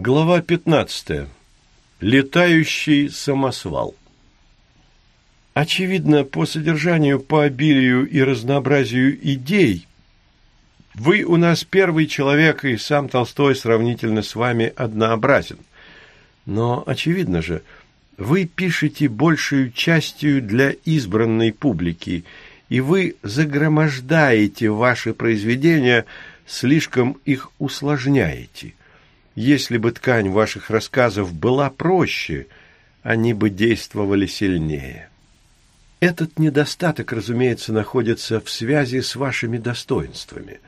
Глава 15. Летающий самосвал. Очевидно, по содержанию, по обилию и разнообразию идей, вы у нас первый человек, и сам Толстой сравнительно с вами однообразен. Но, очевидно же, вы пишете большую частью для избранной публики, и вы загромождаете ваши произведения, слишком их усложняете. Если бы ткань ваших рассказов была проще, они бы действовали сильнее. Этот недостаток, разумеется, находится в связи с вашими достоинствами.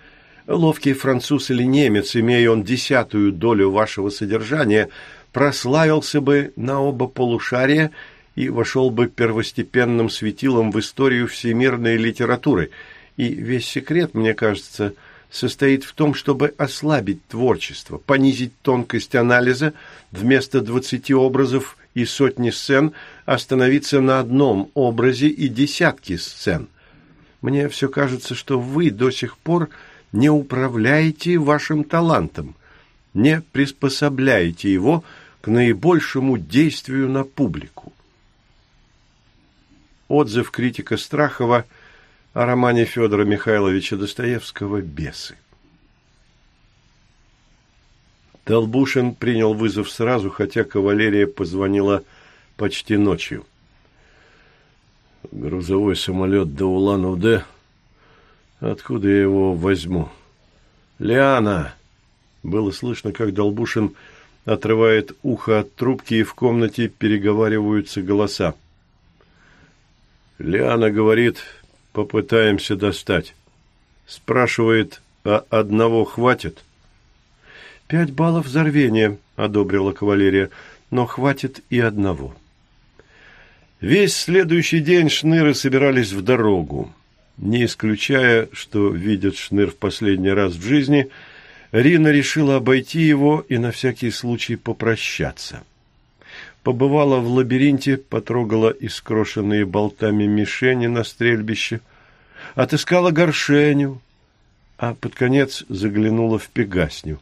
Ловкий француз или немец, имея он десятую долю вашего содержания, прославился бы на оба полушария и вошел бы первостепенным светилом в историю всемирной литературы. И весь секрет, мне кажется, – состоит в том, чтобы ослабить творчество, понизить тонкость анализа, вместо двадцати образов и сотни сцен остановиться на одном образе и десятки сцен. Мне все кажется, что вы до сих пор не управляете вашим талантом, не приспособляете его к наибольшему действию на публику. Отзыв критика Страхова – о романе Федора Михайловича Достоевского «Бесы». Толбушин принял вызов сразу, хотя кавалерия позвонила почти ночью. Грузовой самолет до Улан-Удэ. Откуда я его возьму? Лиана! Было слышно, как Долбушин отрывает ухо от трубки, и в комнате переговариваются голоса. Лиана говорит, Попытаемся достать. Спрашивает, а одного хватит? Пять баллов за рвение, одобрила кавалерия, но хватит и одного. Весь следующий день шныры собирались в дорогу. Не исключая, что видят шныр в последний раз в жизни, Рина решила обойти его и на всякий случай попрощаться побывала в лабиринте, потрогала искрошенные болтами мишени на стрельбище, отыскала горшеню, а под конец заглянула в пегасню,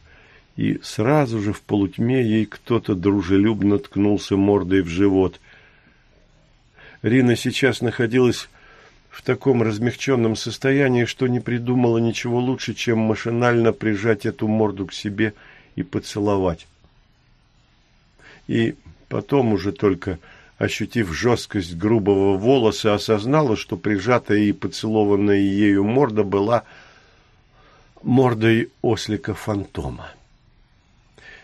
и сразу же в полутьме ей кто-то дружелюбно ткнулся мордой в живот. Рина сейчас находилась в таком размягченном состоянии, что не придумала ничего лучше, чем машинально прижать эту морду к себе и поцеловать. И Потом уже только, ощутив жесткость грубого волоса, осознала, что прижатая и поцелованная ею морда была мордой ослика-фантома.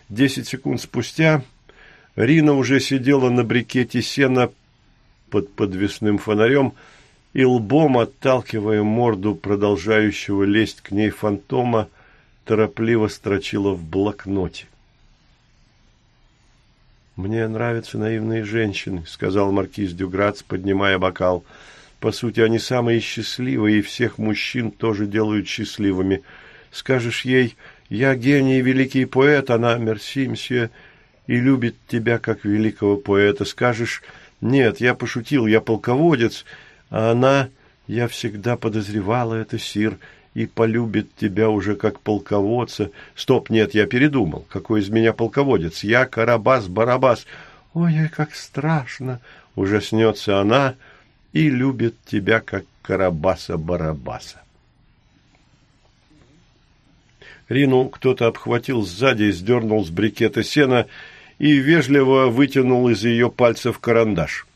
Десять секунд спустя Рина уже сидела на брикете сена под подвесным фонарем и лбом, отталкивая морду продолжающего лезть к ней фантома, торопливо строчила в блокноте. «Мне нравятся наивные женщины», — сказал маркиз Дюграц, поднимая бокал. «По сути, они самые счастливые, и всех мужчин тоже делают счастливыми. Скажешь ей, я гений великий поэт, она, мерси, и любит тебя как великого поэта. Скажешь, нет, я пошутил, я полководец, а она, я всегда подозревала это, сир, и полюбит тебя уже как полководца. Стоп, нет, я передумал. Какой из меня полководец? Я Карабас-Барабас. Ой, как страшно! Ужаснется она и любит тебя как Карабаса-Барабаса. Рину кто-то обхватил сзади, сдернул с брикета сена и вежливо вытянул из ее пальцев карандаш.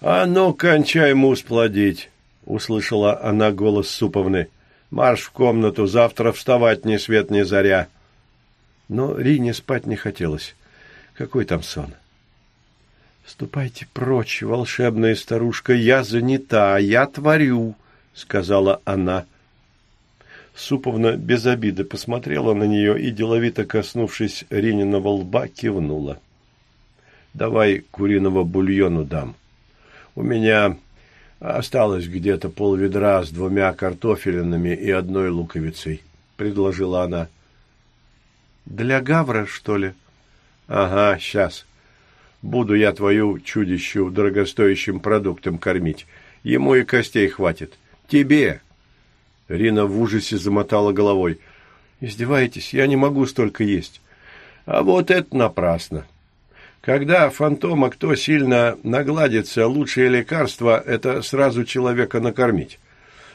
«А ну, кончай мус плодить!» — услышала она голос Суповны. Марш в комнату, завтра вставать ни свет ни заря. Но Рине спать не хотелось. Какой там сон? «Ступайте прочь, волшебная старушка, я занята, я творю», — сказала она. Суповна без обиды посмотрела на нее и, деловито коснувшись Рининого лба, кивнула. «Давай куриного бульону дам. У меня Осталось где-то полведра с двумя картофелинами и одной луковицей, предложила она. Для гавра, что ли? Ага, сейчас. Буду я твою чудищу дорогостоящим продуктом кормить. Ему и костей хватит. Тебе. Рина в ужасе замотала головой. Издеваетесь? Я не могу столько есть. А вот это напрасно. Когда фантома кто сильно нагладится, лучшее лекарство – это сразу человека накормить.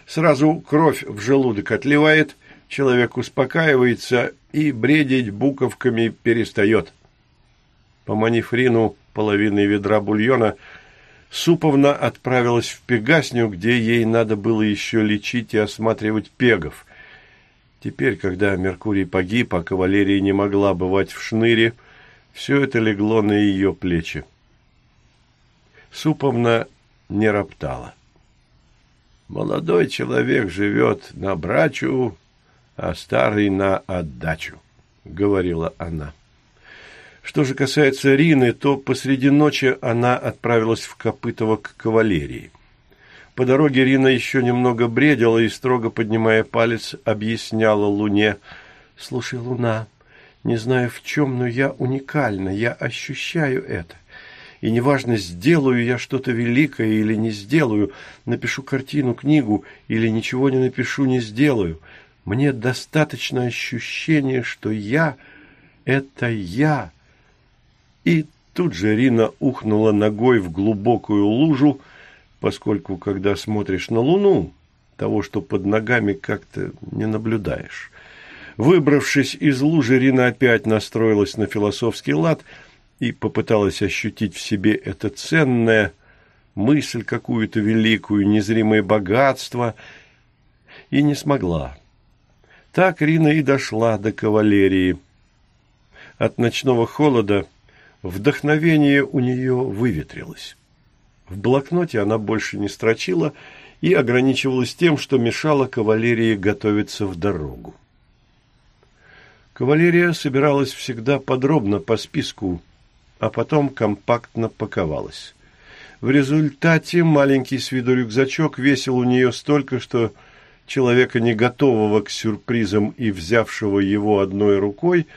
Сразу кровь в желудок отливает, человек успокаивается и бредить буковками перестает. Поманив Рину половиной ведра бульона, Суповна отправилась в Пегасню, где ей надо было еще лечить и осматривать пегов. Теперь, когда Меркурий погиб, а кавалерия не могла бывать в шныре, все это легло на ее плечи. Суповна не роптала. Молодой человек живет на брачу, а старый на отдачу, — говорила она. Что же касается Рины, то посреди ночи она отправилась в Копытово к кавалерии. По дороге Рина еще немного бредила и, строго поднимая палец, объясняла Луне. «Слушай, Луна, не знаю в чем, но я уникальна, я ощущаю это. И неважно, сделаю я что-то великое или не сделаю, напишу картину, книгу или ничего не напишу, не сделаю. Мне достаточно ощущения, что я — это я». И тут же Рина ухнула ногой в глубокую лужу, поскольку, когда смотришь на луну, того, что под ногами как-то не наблюдаешь. Выбравшись из лужи, Рина опять настроилась на философский лад и попыталась ощутить в себе это ценное, мысль какую-то великую, незримое богатство, и не смогла. Так Рина и дошла до кавалерии. От ночного холода Вдохновение у нее выветрилось. В блокноте она больше не строчила и ограничивалась тем, что мешала кавалерии готовиться в дорогу. Кавалерия собиралась всегда подробно по списку, а потом компактно паковалась. В результате маленький с виду рюкзачок весил у нее столько, что человека, не готового к сюрпризам и взявшего его одной рукой,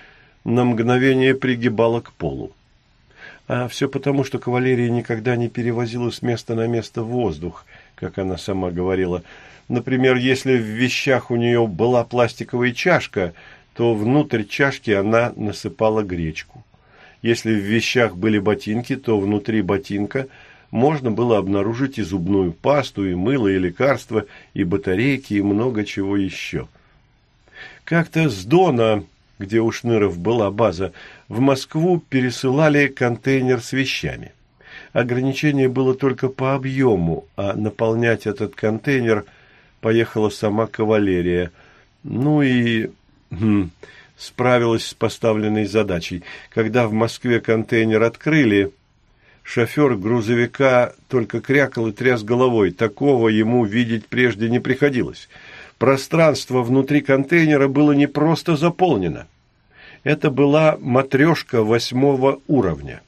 на мгновение пригибало к полу. А все потому, что кавалерия никогда не перевозила с места на место воздух, как она сама говорила. Например, если в вещах у нее была пластиковая чашка, то внутрь чашки она насыпала гречку. Если в вещах были ботинки, то внутри ботинка можно было обнаружить и зубную пасту, и мыло, и лекарства, и батарейки, и много чего еще. Как-то с Дона где у Шныров была база, в Москву пересылали контейнер с вещами. Ограничение было только по объему, а наполнять этот контейнер поехала сама кавалерия. Ну и справилась с поставленной задачей. Когда в Москве контейнер открыли, шофер грузовика только крякал и тряс головой. Такого ему видеть прежде не приходилось. Пространство внутри контейнера было не просто заполнено. Это была матрешка восьмого уровня.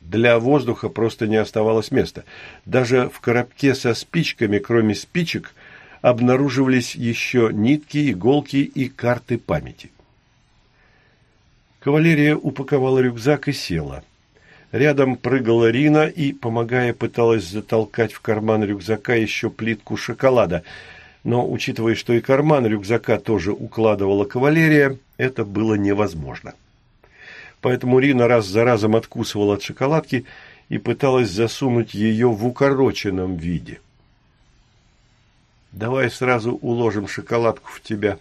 Для воздуха просто не оставалось места. Даже в коробке со спичками, кроме спичек, обнаруживались еще нитки, иголки и карты памяти. Кавалерия упаковала рюкзак и села. Рядом прыгала Рина и, помогая, пыталась затолкать в карман рюкзака еще плитку шоколада – но, учитывая, что и карман рюкзака тоже укладывала кавалерия, это было невозможно. Поэтому Рина раз за разом откусывала от шоколадки и пыталась засунуть ее в укороченном виде. «Давай сразу уложим шоколадку в тебя.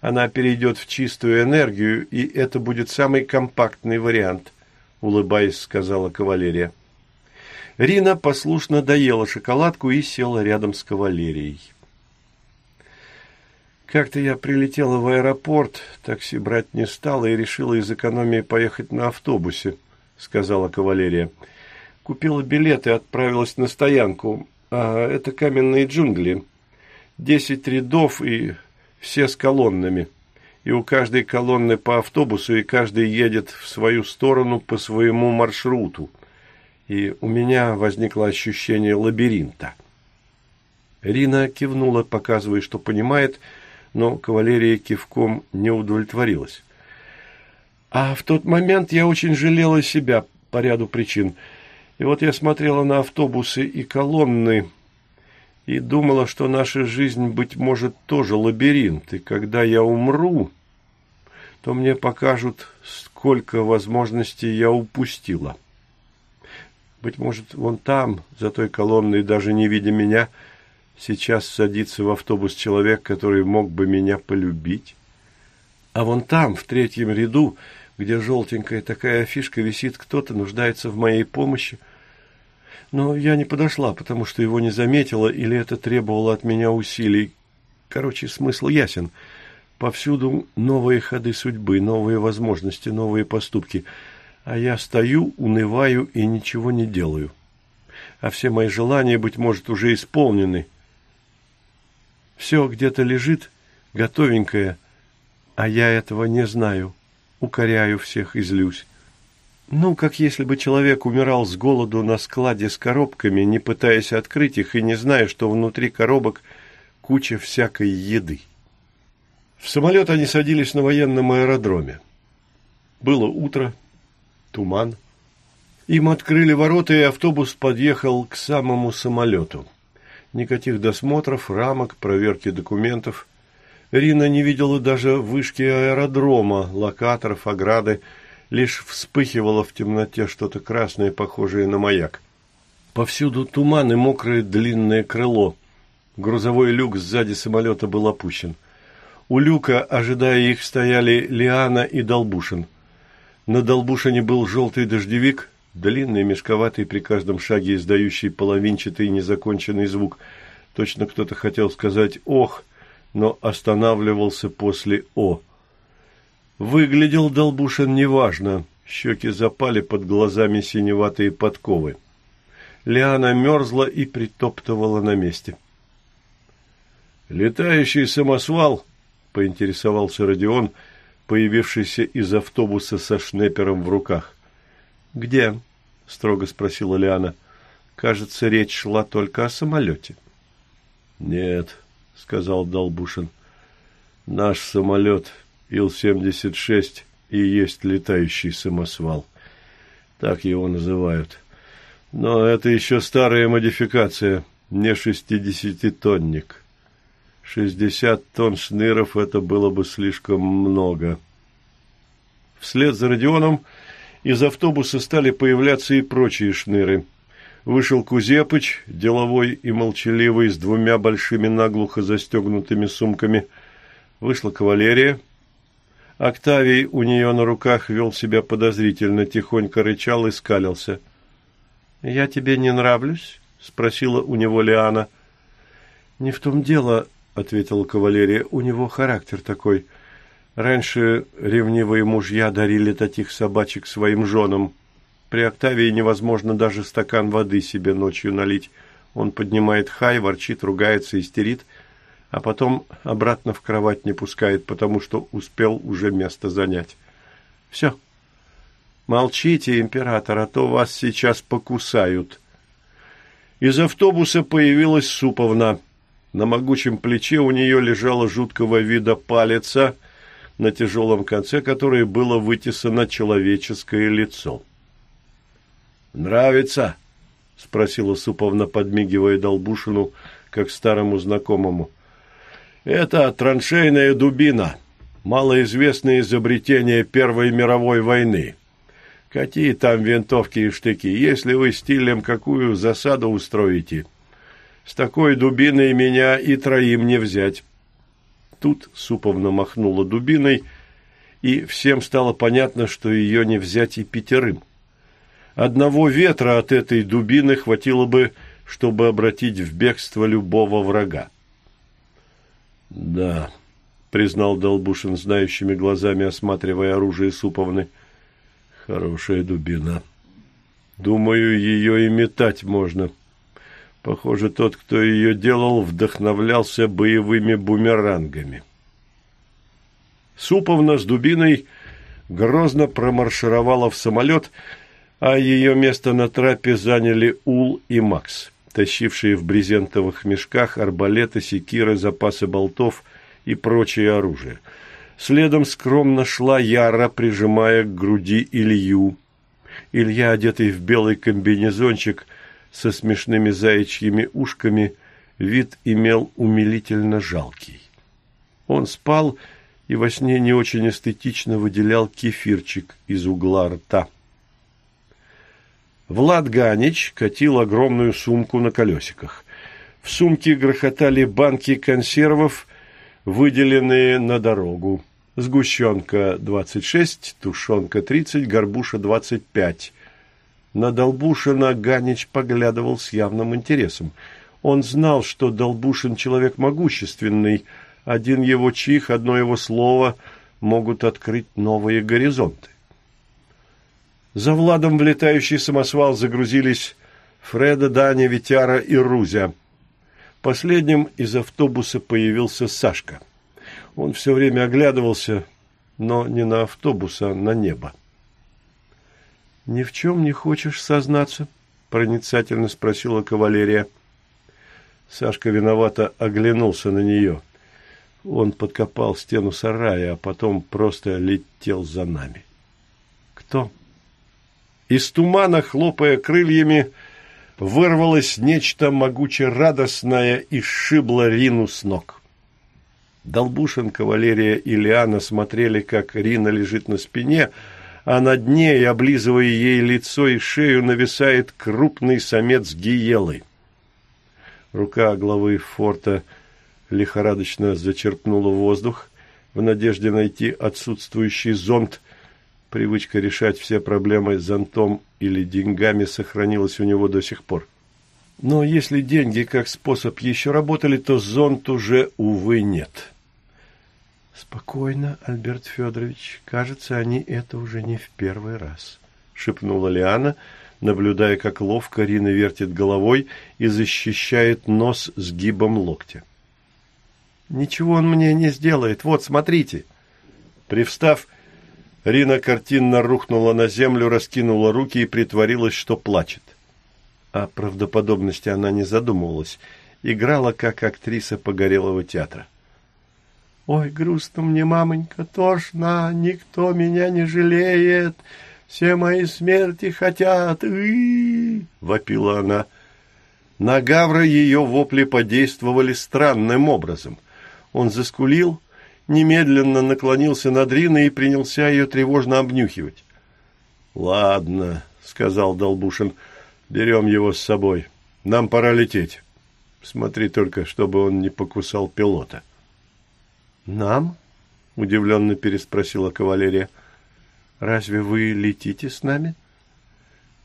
Она перейдет в чистую энергию, и это будет самый компактный вариант», — улыбаясь, сказала кавалерия. Рина послушно доела шоколадку и села рядом с кавалерией. Как-то я прилетела в аэропорт, такси брать не стала и решила из экономии поехать на автобусе, сказала кавалерия. Купила билет и отправилась на стоянку. А это каменные джунгли. Десять рядов и все с колоннами. И у каждой колонны по автобусу, и каждый едет в свою сторону по своему маршруту. И у меня возникло ощущение лабиринта. Рина кивнула, показывая, что понимает, — но кавалерия кивком не удовлетворилась. А в тот момент я очень жалела себя по ряду причин. И вот я смотрела на автобусы и колонны и думала, что наша жизнь, быть может, тоже лабиринт. И когда я умру, то мне покажут, сколько возможностей я упустила. Быть может, вон там, за той колонной, даже не видя меня, сейчас садится в автобус человек, который мог бы меня полюбить. А вон там, в третьем ряду, где желтенькая такая фишка висит, кто-то нуждается в моей помощи. Но я не подошла, потому что его не заметила, или это требовало от меня усилий. Короче, смысл ясен. Повсюду новые ходы судьбы, новые возможности, новые поступки. А я стою, унываю и ничего не делаю. А все мои желания, быть может, уже исполнены. Все где-то лежит, готовенькое, а я этого не знаю. Укоряю всех и злюсь. Ну, как если бы человек умирал с голоду на складе с коробками, не пытаясь открыть их и не зная, что внутри коробок куча всякой еды. В самолет они садились на военном аэродроме. Было утро, туман. Им открыли ворота, и автобус подъехал к самому самолету. Никаких досмотров, рамок, проверки документов. Рина не видела даже вышки аэродрома, локаторов, ограды. Лишь вспыхивало в темноте что-то красное, похожее на маяк. Повсюду туман и мокрое длинное крыло. Грузовой люк сзади самолета был опущен. У люка, ожидая их, стояли Лиана и Долбушин. На Долбушине был желтый дождевик, длинный, мешковатый, при каждом шаге издающий половинчатый незаконченный звук. Точно кто-то хотел сказать «ох», но останавливался после «о». Выглядел Долбушин неважно, щеки запали под глазами синеватые подковы. Лиана мерзла и притоптывала на месте. «Летающий самосвал?» — поинтересовался Родион, появившийся из автобуса со шнепером в руках. «Где?» — строго спросила Лиана. «Кажется, речь шла только о самолете». «Нет», — сказал Долбушин. «Наш самолет Ил-76 и есть летающий самосвал. Так его называют. Но это еще старая модификация, не шестидесятитонник. Шестьдесят тонн шныров – это было бы слишком много. Вслед за Родионом из автобуса стали появляться и прочие шныры. Вышел Кузепыч, деловой и молчаливый, с двумя большими наглухо застегнутыми сумками. Вышла кавалерия. Октавий у нее на руках вел себя подозрительно, тихонько рычал и скалился. «Я тебе не нравлюсь?» – спросила у него Лиана. «Не в том дело», — ответила кавалерия, — у него характер такой. Раньше ревнивые мужья дарили таких собачек своим женам. При Октавии невозможно даже стакан воды себе ночью налить. Он поднимает хай, ворчит, ругается, истерит, а потом обратно в кровать не пускает, потому что успел уже место занять. Все. Молчите, император, а то вас сейчас покусают. Из автобуса появилась Суповна — на могучем плече у нее лежала жуткого вида палица, на тяжелом конце которой было вытесано человеческое лицо. «Нравится?» — спросила Суповна, подмигивая Долбушину, как старому знакомому. «Это траншейная дубина, малоизвестное изобретение Первой мировой войны. Какие там винтовки и штыки? Если вы стилем какую засаду устроите, с такой дубиной меня и троим не взять. Тут Суповна махнула дубиной, и всем стало понятно, что ее не взять и пятерым. Одного ветра от этой дубины хватило бы, чтобы обратить в бегство любого врага. «Да», — признал Долбушин знающими глазами, осматривая оружие Суповны, — «хорошая дубина. Думаю, ее и метать можно». Похоже, тот, кто ее делал, вдохновлялся боевыми бумерангами. Суповна с дубиной грозно промаршировала в самолет, а ее место на трапе заняли Ул и Макс, тащившие в брезентовых мешках арбалеты, секиры, запасы болтов и прочее оружие. Следом скромно шла Яра, прижимая к груди Илью. Илья, одетый в белый комбинезончик, со смешными заячьими ушками, вид имел умилительно жалкий. Он спал и во сне не очень эстетично выделял кефирчик из угла рта. Влад Ганич катил огромную сумку на колесиках. В сумке грохотали банки консервов, выделенные на дорогу. Сгущенка 26, тушенка 30, горбуша 25. На Долбушина Ганич поглядывал с явным интересом. Он знал, что Долбушин человек могущественный. Один его чих, одно его слово могут открыть новые горизонты. За Владом в летающий самосвал загрузились Фреда, Даня, Витяра и Рузя. Последним из автобуса появился Сашка. Он все время оглядывался, но не на автобус, а на небо. «Ни в чем не хочешь сознаться?» – проницательно спросила кавалерия. Сашка виновато оглянулся на нее. Он подкопал стену сарая, а потом просто летел за нами. «Кто?» Из тумана, хлопая крыльями, вырвалось нечто могуче радостное и сшибло Рину с ног. Долбушин, кавалерия и Лиана смотрели, как Рина лежит на спине, а над ней, облизывая ей лицо и шею, нависает крупный самец гиелы. Рука главы форта лихорадочно зачерпнула воздух в надежде найти отсутствующий зонт – Привычка решать все проблемы зонтом или деньгами сохранилась у него до сих пор. Но если деньги как способ еще работали, то зонт уже, увы, нет. «Спокойно, Альберт Федорович. Кажется, они это уже не в первый раз», — шепнула Лиана, наблюдая, как ловко Рина вертит головой и защищает нос сгибом локтя. «Ничего он мне не сделает. Вот, смотрите». Привстав, Рина картинно рухнула на землю, раскинула руки и притворилась, что плачет. О правдоподобности она не задумывалась. Играла, как актриса погорелого театра. «Ой, грустно мне, мамонька, тошно, никто меня не жалеет, все мои смерти хотят, и вопила она. На Гавра ее вопли подействовали странным образом. Он заскулил, немедленно наклонился над Риной и принялся ее тревожно обнюхивать. «Ладно», — сказал Долбушин, — «берем его с собой. Нам пора лететь. Смотри только, чтобы он не покусал пилота». «Нам?» — удивленно переспросила кавалерия. «Разве вы летите с нами?»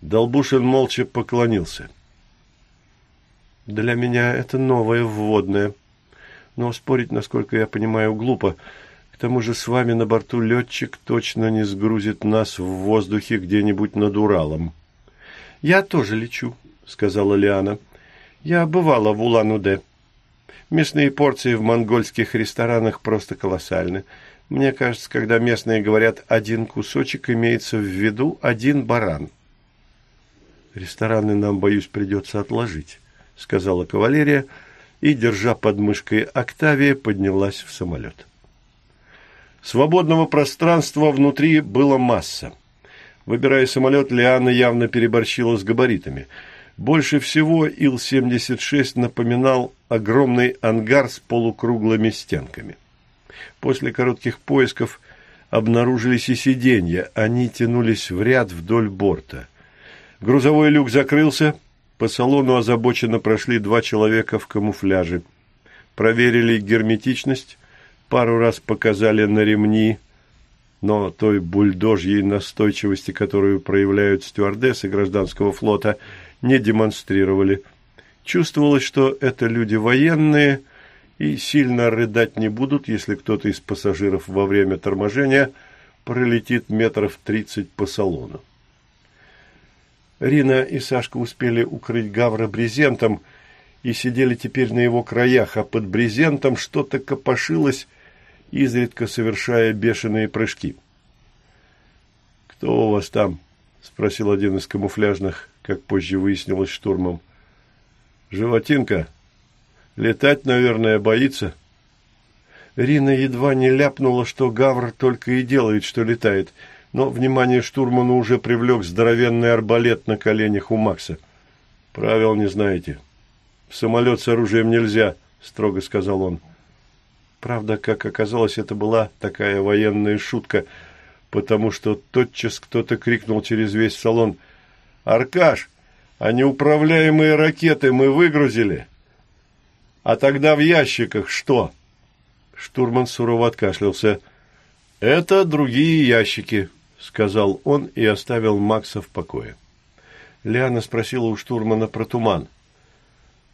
Долбушин молча поклонился. «Для меня это новое вводное», но спорить, насколько я понимаю, глупо. К тому же с вами на борту летчик точно не сгрузит нас в воздухе где-нибудь над Уралом. — Я тоже лечу, — сказала Лиана. — Я бывала в Улан-Удэ. Мясные порции в монгольских ресторанах просто колоссальны. Мне кажется, когда местные говорят «один кусочек», имеется в виду «один баран». «Рестораны нам, боюсь, придется отложить», — сказала кавалерия, — и, держа под мышкой Октавия, поднялась в самолет. Свободного пространства внутри было масса. Выбирая самолет, Лиана явно переборщила с габаритами. Больше всего Ил-76 напоминал огромный ангар с полукруглыми стенками. После коротких поисков обнаружились и сиденья, они тянулись в ряд вдоль борта. Грузовой люк закрылся, по салону озабоченно прошли два человека в камуфляже. Проверили герметичность, пару раз показали на ремни, но той бульдожьей настойчивости, которую проявляют стюардессы гражданского флота, не демонстрировали. Чувствовалось, что это люди военные и сильно рыдать не будут, если кто-то из пассажиров во время торможения пролетит метров тридцать по салону. Рина и Сашка успели укрыть Гавра брезентом и сидели теперь на его краях, а под брезентом что-то копошилось, изредка совершая бешеные прыжки. «Кто у вас там?» — спросил один из камуфляжных, как позже выяснилось штурмом. «Животинка? Летать, наверное, боится?» Рина едва не ляпнула, что Гавр только и делает, что летает — но внимание штурмана уже привлек здоровенный арбалет на коленях у Макса. «Правил не знаете. В самолет с оружием нельзя», — строго сказал он. Правда, как оказалось, это была такая военная шутка, потому что тотчас кто-то крикнул через весь салон «Аркаш, а неуправляемые ракеты мы выгрузили? А тогда в ящиках что?» Штурман сурово откашлялся. «Это другие ящики», — сказал он и оставил Макса в покое. Лиана спросила у штурмана про туман.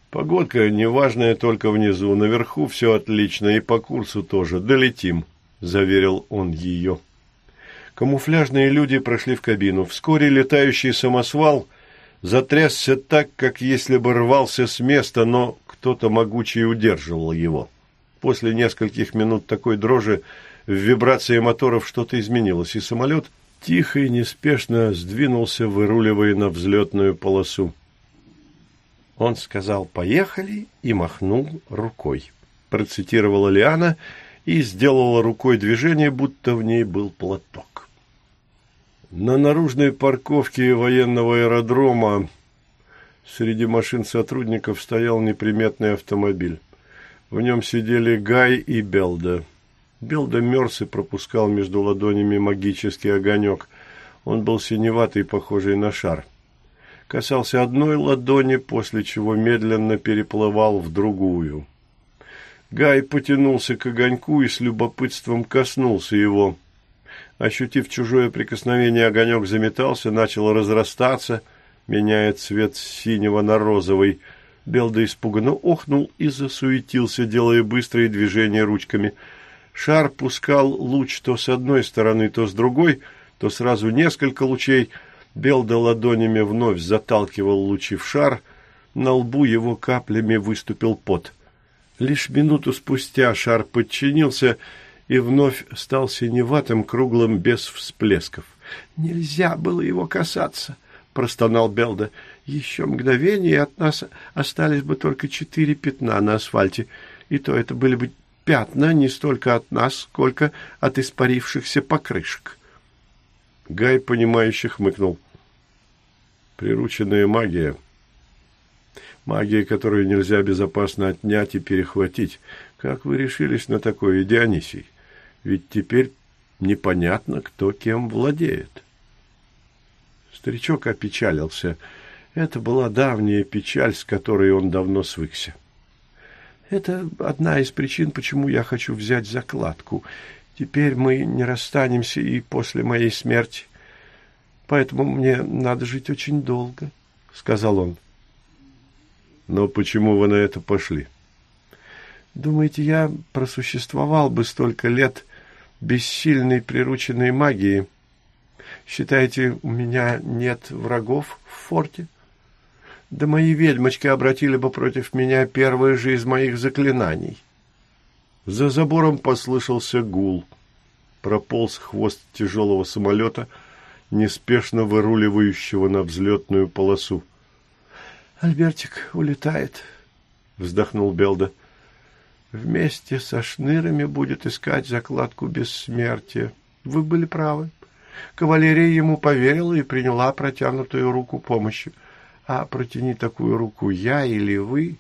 «Погодка неважная только внизу, наверху все отлично, и по курсу тоже. Долетим», — заверил он ее. Камуфляжные люди прошли в кабину. Вскоре летающий самосвал затрясся так, как если бы рвался с места, но кто-то могучий удерживал его. После нескольких минут такой дрожи в вибрации моторов что-то изменилось, и самолет тихо и неспешно сдвинулся, выруливая на взлетную полосу. Он сказал «поехали» и махнул рукой. Процитировала Лиана и сделала рукой движение, будто в ней был платок. На наружной парковке военного аэродрома среди машин сотрудников стоял неприметный автомобиль. В нем сидели Гай и Белда. Белда мерз и пропускал между ладонями магический огонек. Он был синеватый, похожий на шар. Касался одной ладони, после чего медленно переплывал в другую. Гай потянулся к огоньку и с любопытством коснулся его. Ощутив чужое прикосновение, огонек заметался, начал разрастаться, меняя цвет синего на розовый – Белда испуганно охнул и засуетился, делая быстрые движения ручками. Шар пускал луч то с одной стороны, то с другой, то сразу несколько лучей. Белда ладонями вновь заталкивал лучи в шар. На лбу его каплями выступил пот. Лишь минуту спустя шар подчинился и вновь стал синеватым, круглым, без всплесков. «Нельзя было его касаться!» — простонал Белда. «Еще мгновение, и от нас остались бы только четыре пятна на асфальте, и то это были бы пятна не столько от нас, сколько от испарившихся покрышек». Гай, понимающе хмыкнул. «Прирученная магия. Магия, которую нельзя безопасно отнять и перехватить. Как вы решились на такое, Дионисий? Ведь теперь непонятно, кто кем владеет». Старичок опечалился. Это была давняя печаль, с которой он давно свыкся. Это одна из причин, почему я хочу взять закладку. Теперь мы не расстанемся и после моей смерти. Поэтому мне надо жить очень долго, — сказал он. Но почему вы на это пошли? Думаете, я просуществовал бы столько лет без сильной прирученной магии, Считаете, у меня нет врагов в форте? Да мои ведьмочки обратили бы против меня первое же из моих заклинаний. За забором послышался гул. Прополз хвост тяжелого самолета, неспешно выруливающего на взлетную полосу. «Альбертик улетает», — вздохнул Белда. «Вместе со шнырами будет искать закладку бессмертия. Вы были правы». Кавалерия ему поверила и приняла протянутую руку помощи. А протяни такую руку я или вы,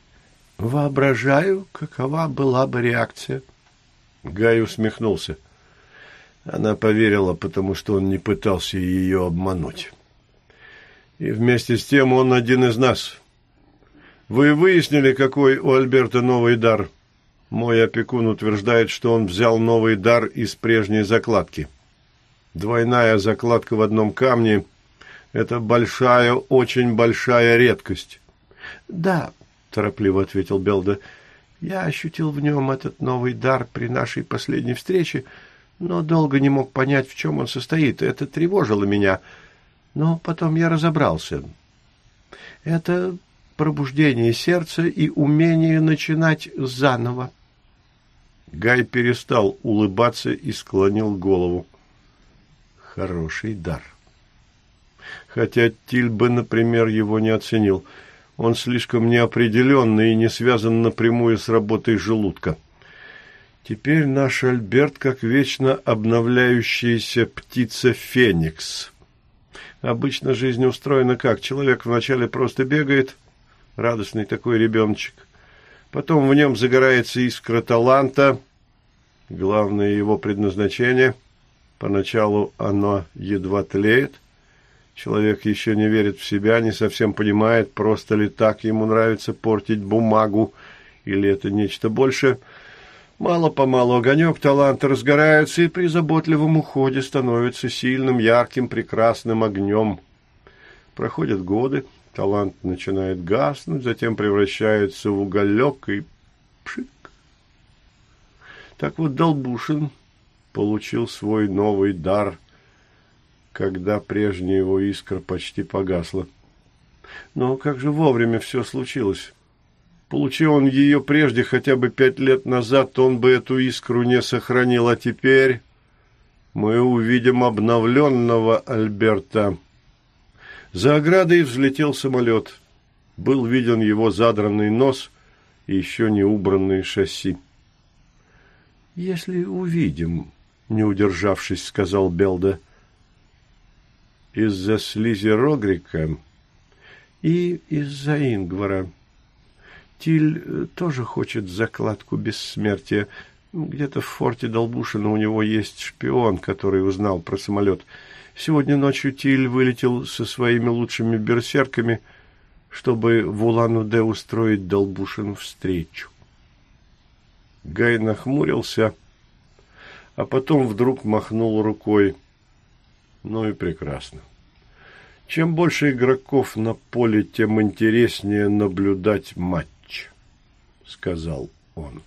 воображаю, какова была бы реакция. Гай усмехнулся. Она поверила, потому что он не пытался ее обмануть. И вместе с тем он один из нас. Вы выяснили, какой у Альберта новый дар? Мой опекун утверждает, что он взял новый дар из прежней закладки. Двойная закладка в одном камне – это большая, очень большая редкость. – Да, – торопливо ответил Белда, – я ощутил в нем этот новый дар при нашей последней встрече, но долго не мог понять, в чем он состоит. Это тревожило меня, но потом я разобрался. Это пробуждение сердца и умение начинать заново. Гай перестал улыбаться и склонил голову хороший дар. Хотя Тиль бы, например, его не оценил. Он слишком неопределенный и не связан напрямую с работой желудка. Теперь наш Альберт как вечно обновляющаяся птица Феникс. Обычно жизнь устроена как? Человек вначале просто бегает, радостный такой ребеночек. Потом в нем загорается искра таланта, Главное его предназначение, поначалу оно едва тлеет, Человек еще не верит в себя, не совсем понимает, просто ли так ему нравится портить бумагу, или это нечто большее. Мало-помалу огонек таланта разгорается и при заботливом уходе становится сильным, ярким, прекрасным огнем. Проходят годы, талант начинает гаснуть, затем превращается в уголек и пшик. Так вот Долбушин получил свой новый дар – когда прежняя его искра почти погасла. Но как же вовремя все случилось? Получил он ее прежде, хотя бы пять лет назад, он бы эту искру не сохранил, а теперь мы увидим обновленного Альберта. За оградой взлетел самолет. Был виден его задранный нос и еще не убранные шасси. «Если увидим», — не удержавшись, сказал Белда, — из-за слизи Рогрика и из-за Ингвара. Тиль э, тоже хочет закладку бессмертия. Где-то в форте Долбушина у него есть шпион, который узнал про самолет. Сегодня ночью Тиль вылетел со своими лучшими берсерками, чтобы в Улан-Удэ устроить Долбушину встречу. Гай нахмурился, а потом вдруг махнул рукой. Ну и прекрасно. Чем больше игроков на поле, тем интереснее наблюдать матч, сказал он.